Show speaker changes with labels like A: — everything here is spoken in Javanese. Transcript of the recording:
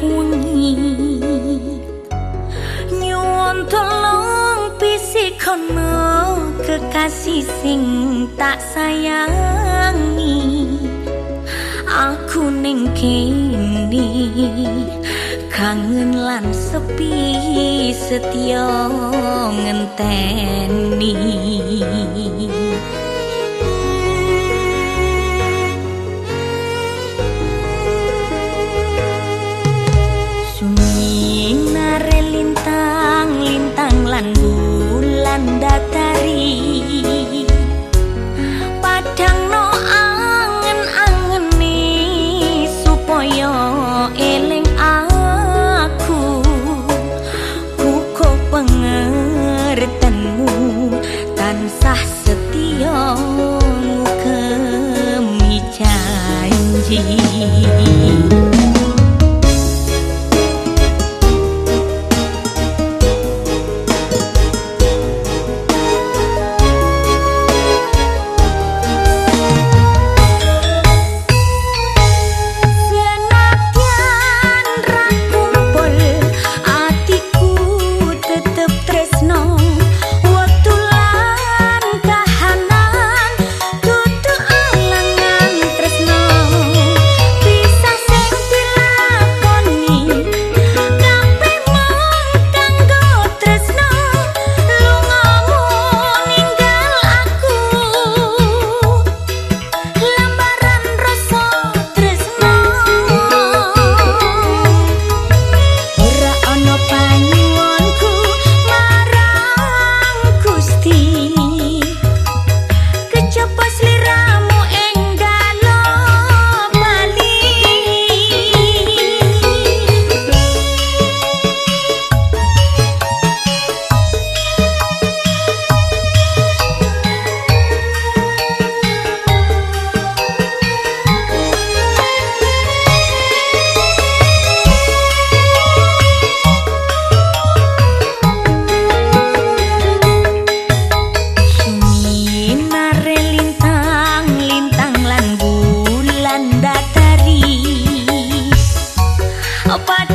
A: wengi nyuwun tolong pisik kono kekasih sing tak sayangi. Aku ning kini kangen lan sepi setia ngenteni. но